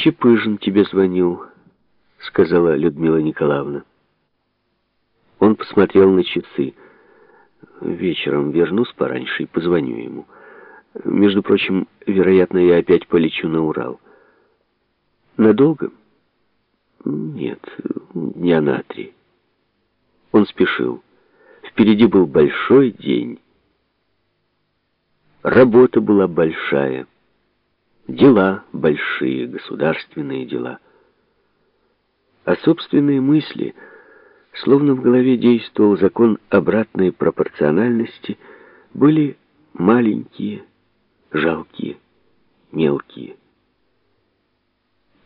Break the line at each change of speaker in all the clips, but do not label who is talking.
Чепыжин тебе звонил, сказала Людмила Николаевна. Он посмотрел на часы. Вечером вернусь пораньше и позвоню ему. Между прочим, вероятно, я опять полечу на Урал. Надолго? Нет, дня на три. Он спешил. Впереди был большой день. Работа была большая. Дела большие, государственные дела. А собственные мысли, словно в голове действовал закон обратной пропорциональности, были маленькие, жалкие, мелкие.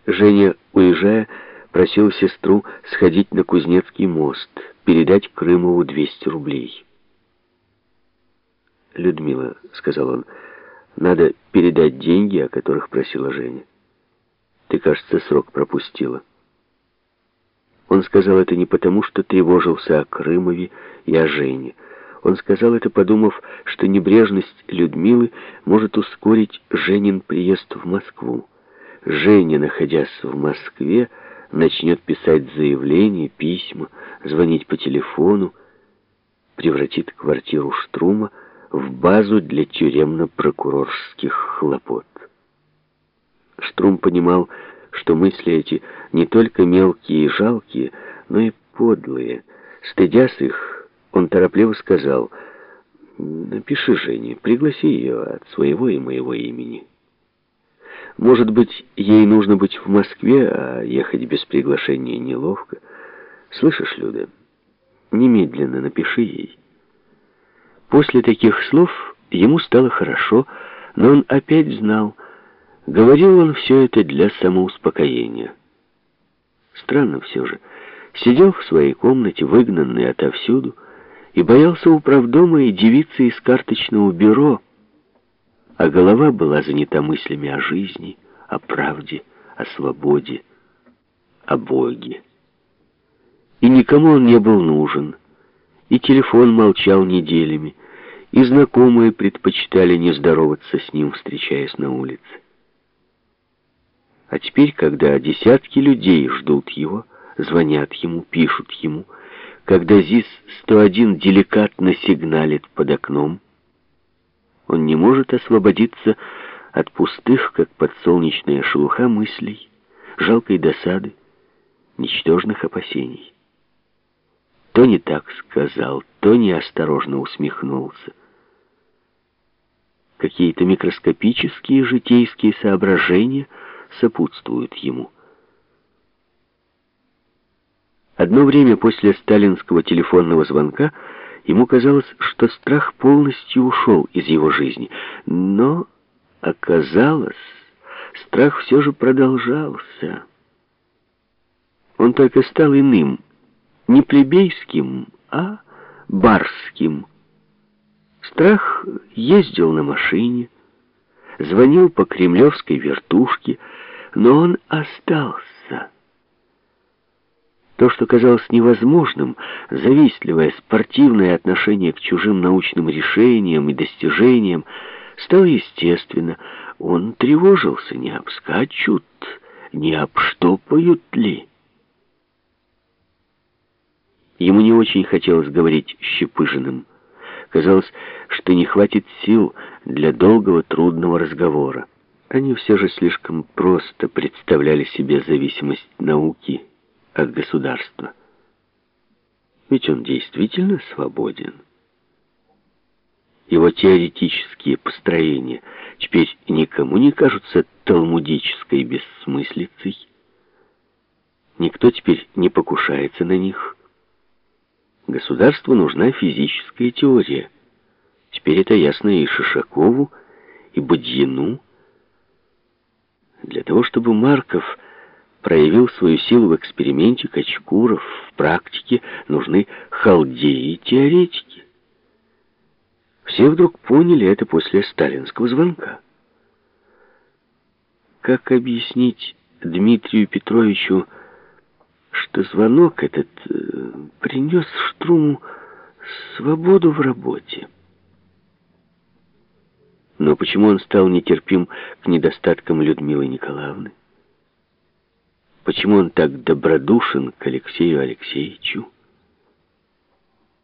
Женя, уезжая, просил сестру сходить на Кузнецкий мост, передать Крымову 200 рублей. «Людмила», — сказал он, — «надо передать деньги, о которых просила Женя. Ты, кажется, срок пропустила». Он сказал это не потому, что тревожился о Крымове и о Жене. Он сказал это, подумав, что небрежность Людмилы может ускорить Женин приезд в Москву. Женя, находясь в Москве, начнет писать заявления, письма, звонить по телефону, превратит квартиру Штрума в базу для тюремно-прокурорских хлопот. Штрум понимал, что мысли эти не только мелкие и жалкие, но и подлые. Стыдясь их, он торопливо сказал, «Напиши Жене, пригласи ее от своего и моего имени». Может быть, ей нужно быть в Москве, а ехать без приглашения неловко. Слышишь, Люда, немедленно напиши ей. После таких слов ему стало хорошо, но он опять знал, говорил он все это для самоуспокоения. Странно все же. Сидел в своей комнате, выгнанный отовсюду, и боялся управдома и девицы из карточного бюро, а голова была занята мыслями о жизни, о правде, о свободе, о Боге. И никому он не был нужен, и телефон молчал неделями, и знакомые предпочитали не здороваться с ним, встречаясь на улице. А теперь, когда десятки людей ждут его, звонят ему, пишут ему, когда ЗИС-101 деликатно сигналит под окном, он не может освободиться от пустых, как подсолнечная шелуха, мыслей, жалкой досады, ничтожных опасений. То не так сказал, то неосторожно усмехнулся. Какие-то микроскопические житейские соображения сопутствуют ему. Одно время после сталинского телефонного звонка Ему казалось, что страх полностью ушел из его жизни. Но оказалось, страх все же продолжался. Он только стал иным, не плебейским, а барским. Страх ездил на машине, звонил по кремлевской вертушке, но он остался. То, что казалось невозможным, завистливое спортивное отношение к чужим научным решениям и достижениям, стало естественно. Он тревожился, не обскачут, не обштопают ли. Ему не очень хотелось говорить с Щепыжиным. Казалось, что не хватит сил для долгого трудного разговора. Они все же слишком просто представляли себе зависимость науки от государства. Ведь он действительно свободен. Его теоретические построения теперь никому не кажутся талмудической бессмыслицей. Никто теперь не покушается на них. Государству нужна физическая теория. Теперь это ясно и Шишакову, и Бадьину. Для того, чтобы Марков проявил свою силу в эксперименте Качкуров, в практике нужны халдеи и теоретики. Все вдруг поняли это после сталинского звонка. Как объяснить Дмитрию Петровичу, что звонок этот э, принес Штруму свободу в работе? Но почему он стал нетерпим к недостаткам Людмилы Николаевны? почему он так добродушен к Алексею Алексеевичу.